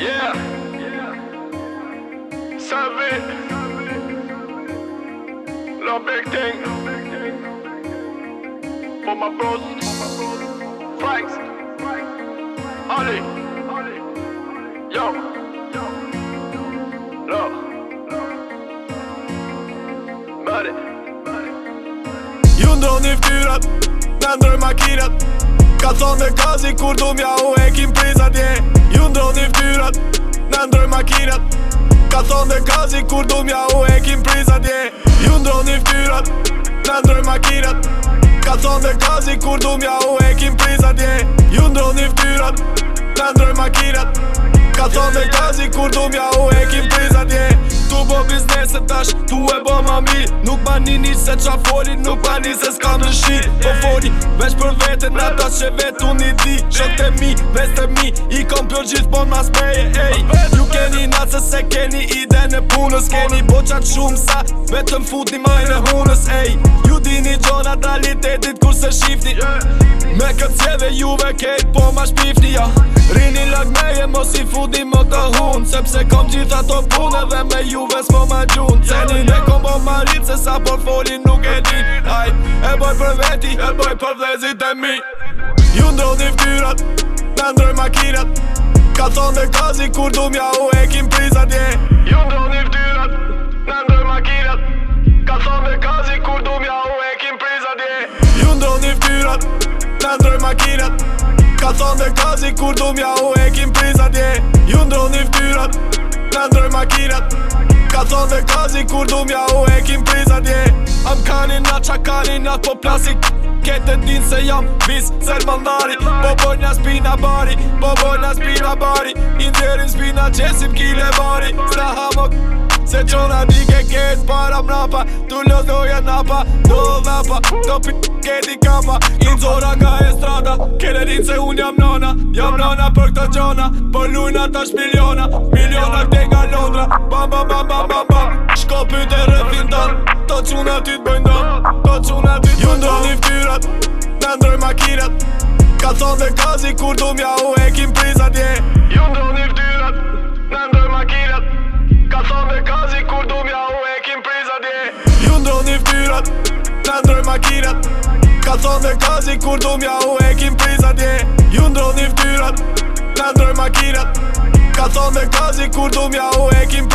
Yeah. yeah. Save. No big thing. For my bros. Flags. Holly. Holly. Yo. Yo. Yo. Mare. Ju ndroni fyrat, ne ndroj makinat Ka thonë me kazi kur du mja u e kim prizat je yeah. Ju ndroni makinat Ka thonë dhe kazi kur du mja u e kim prizat je yeah. Ju ndroni ftyrat, na ndroj makinat Ka thonë dhe kazi kur du mja u e kim prizat je yeah. Ju ndroni ftyrat, na ndroj makinat Ka thonë dhe kazi kur du mja u e kim prizat je yeah. Tu bo bizneset tash, tu e bo mi Nuk ba një një se qa Nuk ba një se s'ka në shi Po fori veç për vete, Në ta që vetë unë i di Që të mi, vetë të mi I kom për gjithë bon ma speje Ju keni natë se se keni ide vjen e punës Keni boqat shumë sa Betëm fut një majnë e hunës Ej, ju dini gjona talitetit kur se shifti Me këtë cjeve juve kejt po ma shpifti ja. Rini lëg me mos i fut një më të hunë Sepse kom gjitha të punë dhe me juve s'po ma gjunë Ceni ne kom po ma rritë se sa po foli nuk e di Aj, E boj për veti, e boj për vlezit e mi Ju ndodhë një fyrat, ndroj makinat ka thonë dhe kazi kur du mja u e kim prizat je yeah. Ju ndroni i ftyrat, në ndroj makirat Ka thonë dhe kazi kur du mja u e kim prizat je yeah. Ju ndroni i ftyrat, në ndroj makirat Ka thonë dhe kazi kur du mja u e kim prizat je yeah. Ju ndroni i ftyrat, në ndroj makirat Ka bazi kur du mja u e kim prizat je Am kanin atë qakalin atë po plasik Kete din se jam vis ser mandari Po bo nja spina bari Po bo nja spina bari Indjerim spina qesim kile bari Sta hamok Se qona di ke kes para mrapa Tu lo zdoja napa Do dhapa Do pi keti kapa Im zora ka e strada Kere din se un jam nana Jam nana për këta gjona Po lujna tash miliona Miliona këte nga Londra Bam bam bam bam bam bam pyte rëthin tan Ta quna ty t'bëjnë dan Ta quna ty t'bëjnë dan Ju ndroni fyrat Me ndroj Ka thon dhe kazi kur du mja u e kim prizat je yeah. Ju ndroni fyrat Me ndroj makinat Ka thon dhe kazi kur du mja u e kim prizat je yeah. Ju ndroni fyrat Me ndroj makinat Ka thon dhe kazi kur du mja u e kim prizat je yeah. Ju ndroni fyrat Me ndroj makinat Ka thon dhe kazi kur du mja u e kim